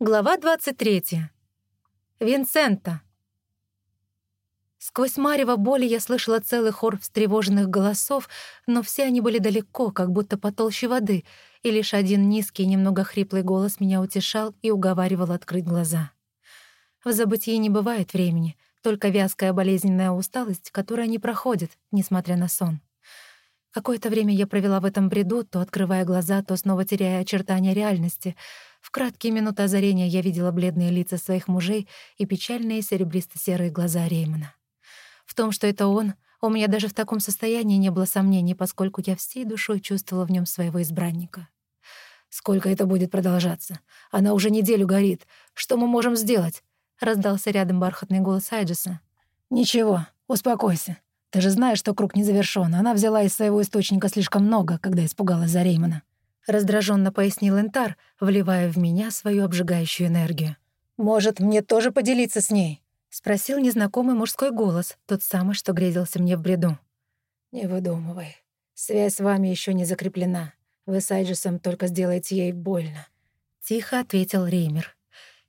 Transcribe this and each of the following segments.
Глава 23. Винсента. Сквозь марево боли я слышала целый хор встревоженных голосов, но все они были далеко, как будто по толще воды, и лишь один низкий, немного хриплый голос меня утешал и уговаривал открыть глаза. В забытии не бывает времени, только вязкая болезненная усталость, которая не проходит, несмотря на сон. Какое-то время я провела в этом бреду, то открывая глаза, то снова теряя очертания реальности — в краткие минуты озарения я видела бледные лица своих мужей и печальные серебристо-серые глаза Реймона. В том, что это он, у меня даже в таком состоянии не было сомнений, поскольку я всей душой чувствовала в нем своего избранника. «Сколько это будет продолжаться? Она уже неделю горит. Что мы можем сделать?» — раздался рядом бархатный голос Айджеса. «Ничего, успокойся. Ты же знаешь, что круг не завершён. Она взяла из своего источника слишком много, когда испугалась за Реймона раздраженно пояснил Энтар, вливая в меня свою обжигающую энергию. «Может, мне тоже поделиться с ней?» — спросил незнакомый мужской голос, тот самый, что грезился мне в бреду. «Не выдумывай. Связь с вами еще не закреплена. Вы с Айджесом только сделаете ей больно», — тихо ответил Реймер.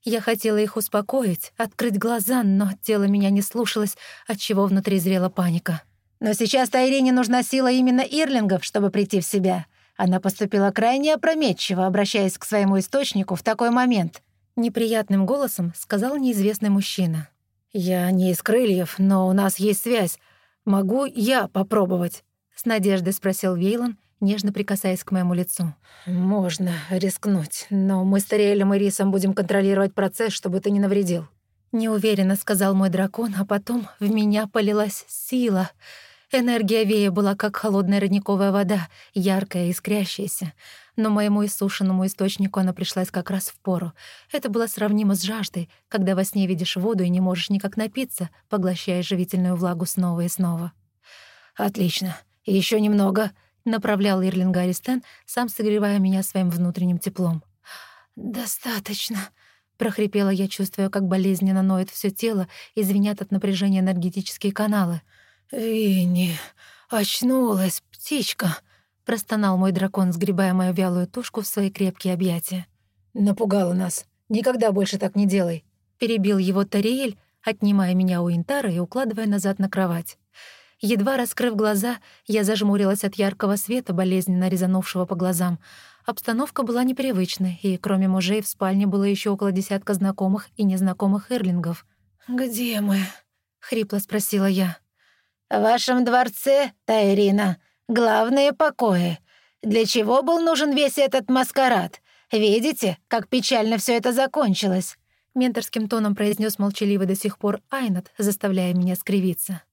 Я хотела их успокоить, открыть глаза, но тело меня не слушалось, отчего внутри зрела паника. «Но сейчас Тайрине нужна сила именно Ирлингов, чтобы прийти в себя. Она поступила крайне опрометчиво, обращаясь к своему источнику в такой момент. Неприятным голосом сказал неизвестный мужчина. «Я не из крыльев, но у нас есть связь. Могу я попробовать?» С надеждой спросил Вейлон, нежно прикасаясь к моему лицу. «Можно рискнуть, но мы с Тариэлем и Рисом будем контролировать процесс, чтобы ты не навредил». Неуверенно сказал мой дракон, а потом в меня полилась сила — Энергия Вея была как холодная родниковая вода, яркая, искрящаяся. Но моему иссушенному источнику она пришлась как раз в пору. Это было сравнимо с жаждой, когда во сне видишь воду и не можешь никак напиться, поглощая живительную влагу снова и снова. «Отлично. Еще немного», — направлял Ирлинга Аристен, сам согревая меня своим внутренним теплом. «Достаточно», — прохрипела я, чувствуя, как болезненно ноет все тело и звенят от напряжения энергетические каналы — «Винни, очнулась птичка», — простонал мой дракон, сгребая мою вялую тушку в свои крепкие объятия. «Напугала нас. Никогда больше так не делай», — перебил его Тариэль, отнимая меня у Интара и укладывая назад на кровать. Едва раскрыв глаза, я зажмурилась от яркого света, болезненно резанувшего по глазам. Обстановка была непривычной, и кроме мужей в спальне было еще около десятка знакомых и незнакомых эрлингов. «Где мы?» — хрипло спросила я. «В вашем дворце, Тайрина, главные покои. Для чего был нужен весь этот маскарад? Видите, как печально все это закончилось?» Менторским тоном произнес молчаливый до сих пор Айнат, заставляя меня скривиться.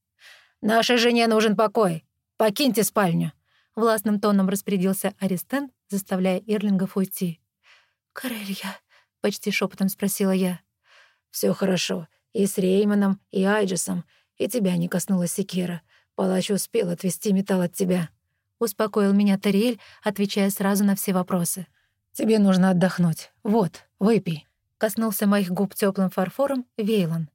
«Нашей жене нужен покой. Покиньте спальню», — властным тоном распорядился Аристен, заставляя Ирлингов уйти. «Карелья?» — почти шепотом спросила я. Все хорошо. И с Реймоном, и Айджесом, и тебя не коснулась секира. Палач успел отвести металл от тебя». Успокоил меня Тариэль, отвечая сразу на все вопросы. «Тебе нужно отдохнуть. Вот, выпей». Коснулся моих губ теплым фарфором Вейлон.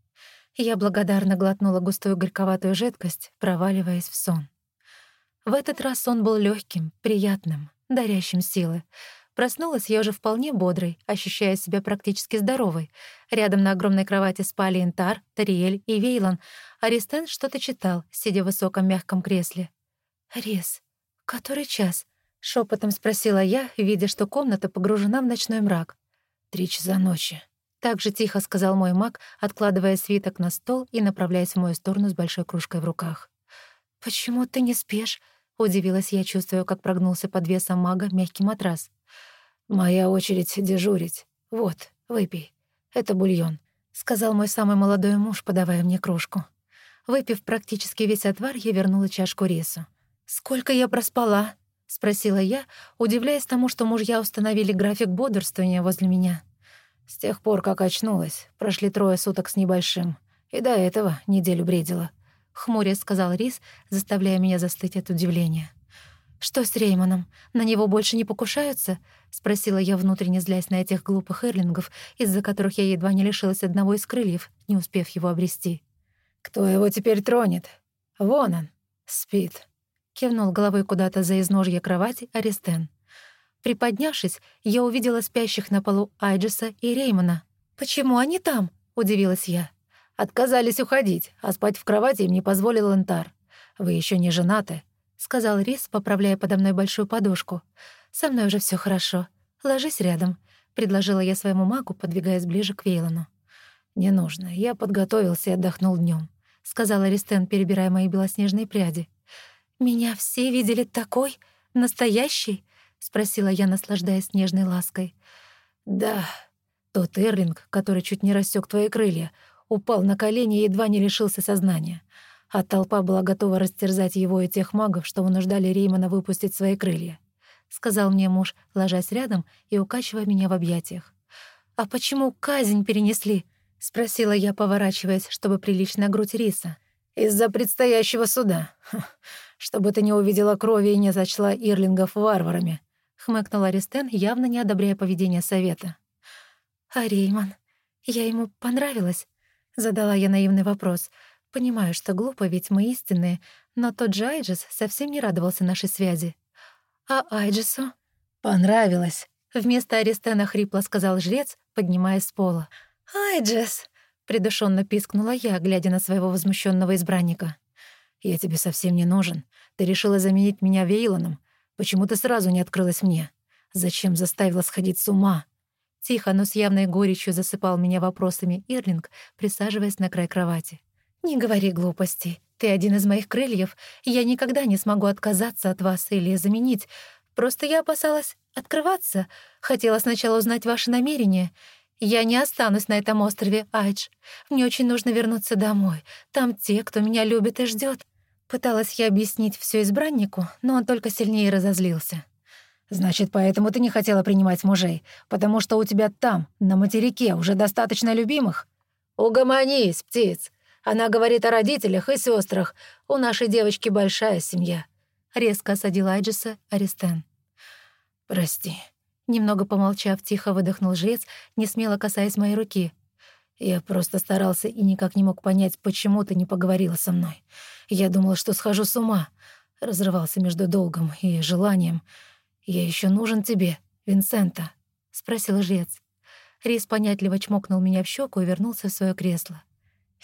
Я благодарно глотнула густую горьковатую жидкость, проваливаясь в сон. В этот раз сон был легким, приятным, дарящим силы. Проснулась я уже вполне бодрой, ощущая себя практически здоровой. Рядом на огромной кровати спали Интар, Тариэль и Вейлон. Аристен что-то читал, сидя в высоком мягком кресле. «Рис, который час?» — шепотом спросила я, видя, что комната погружена в ночной мрак. «Три часа ночи», — так же тихо сказал мой маг, откладывая свиток на стол и направляясь в мою сторону с большой кружкой в руках. «Почему ты не спишь?» — удивилась я, чувствуя, как прогнулся под весом мага мягкий матрас. «Моя очередь дежурить. Вот, выпей. Это бульон», — сказал мой самый молодой муж, подавая мне кружку. Выпив практически весь отвар, я вернула чашку рису. «Сколько я проспала?» — спросила я, удивляясь тому, что мужья установили график бодрствования возле меня. С тех пор, как очнулась, прошли трое суток с небольшим. И до этого неделю бредила. Хмуря сказал Рис, заставляя меня застыть от удивления. «Что с Реймоном? На него больше не покушаются?» — спросила я, внутренне злясь на этих глупых эрлингов, из-за которых я едва не лишилась одного из крыльев, не успев его обрести. «Кто его теперь тронет? Вон он, спит», — кивнул головой куда-то за изножье кровати Аристен. Приподнявшись, я увидела спящих на полу Айджеса и Реймона. «Почему они там?» — удивилась я. «Отказались уходить, а спать в кровати им не позволил Энтар. Вы еще не женаты», — сказал Рис, поправляя подо мной большую подушку. «Со мной уже все хорошо. Ложись рядом», — предложила я своему магу, подвигаясь ближе к Вейлону. «Не нужно. Я подготовился и отдохнул днем, сказал Аристен, перебирая мои белоснежные пряди. «Меня все видели такой? Настоящий?» — спросила я, наслаждаясь нежной лаской. «Да, тот Эрлинг, который чуть не рассек твои крылья, упал на колени и едва не лишился сознания. А толпа была готова растерзать его и тех магов, что вынуждали Реймона выпустить свои крылья», — сказал мне муж, ложась рядом и укачивая меня в объятиях. «А почему казнь перенесли?» — спросила я, поворачиваясь, чтобы прилечь на грудь риса. «Из-за предстоящего суда. Чтобы ты не увидела крови и не зачла Ирлингов варварами», — хмыкнул Аристен, явно не одобряя поведение совета. «А Рейман? Я ему понравилась?» — задала я наивный вопрос. Понимаю, что глупо, ведь мы истинные, но тот же Айджес совсем не радовался нашей связи. «А Айджесу?» «Понравилось», — вместо Аристена хрипло сказал жрец, поднимаясь с пола. «Айджес!» — придушенно пискнула я, глядя на своего возмущенного избранника. «Я тебе совсем не нужен. Ты решила заменить меня Вейлоном. Почему ты сразу не открылась мне? Зачем заставила сходить с ума?» Тихо, но с явной горечью засыпал меня вопросами Ирлинг, присаживаясь на край кровати. «Не говори глупостей. Ты один из моих крыльев, и я никогда не смогу отказаться от вас или заменить. Просто я опасалась открываться. Хотела сначала узнать ваши намерения. Я не останусь на этом острове, Айдж. Мне очень нужно вернуться домой. Там те, кто меня любит и ждет. Пыталась я объяснить все избраннику, но он только сильнее разозлился. Значит, поэтому ты не хотела принимать мужей, потому что у тебя там, на материке, уже достаточно любимых? Угомонись, птиц. Она говорит о родителях и сестрах. У нашей девочки большая семья. Резко осадил Айджиса Аристен. Прости. Немного помолчав, тихо выдохнул жрец, не смело касаясь моей руки. Я просто старался и никак не мог понять, почему ты не поговорила со мной. Я думал, что схожу с ума. Разрывался между долгом и желанием — «Я еще нужен тебе, Винсента?» — спросил жрец. Рис понятливо чмокнул меня в щеку и вернулся в свое кресло.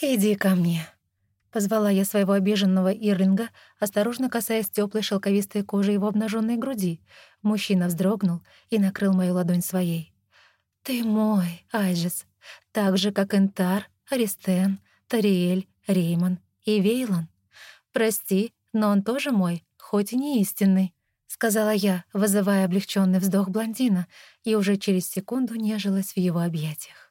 «Иди ко мне», — позвала я своего обиженного Ирлинга, осторожно касаясь теплой шелковистой кожи его обнаженной груди. Мужчина вздрогнул и накрыл мою ладонь своей. «Ты мой, Айджес, так же, как Энтар, Аристен, Тариэль, Реймон и Вейлон. Прости, но он тоже мой, хоть и не истинный. — сказала я, вызывая облегченный вздох блондина, и уже через секунду нежилась в его объятиях.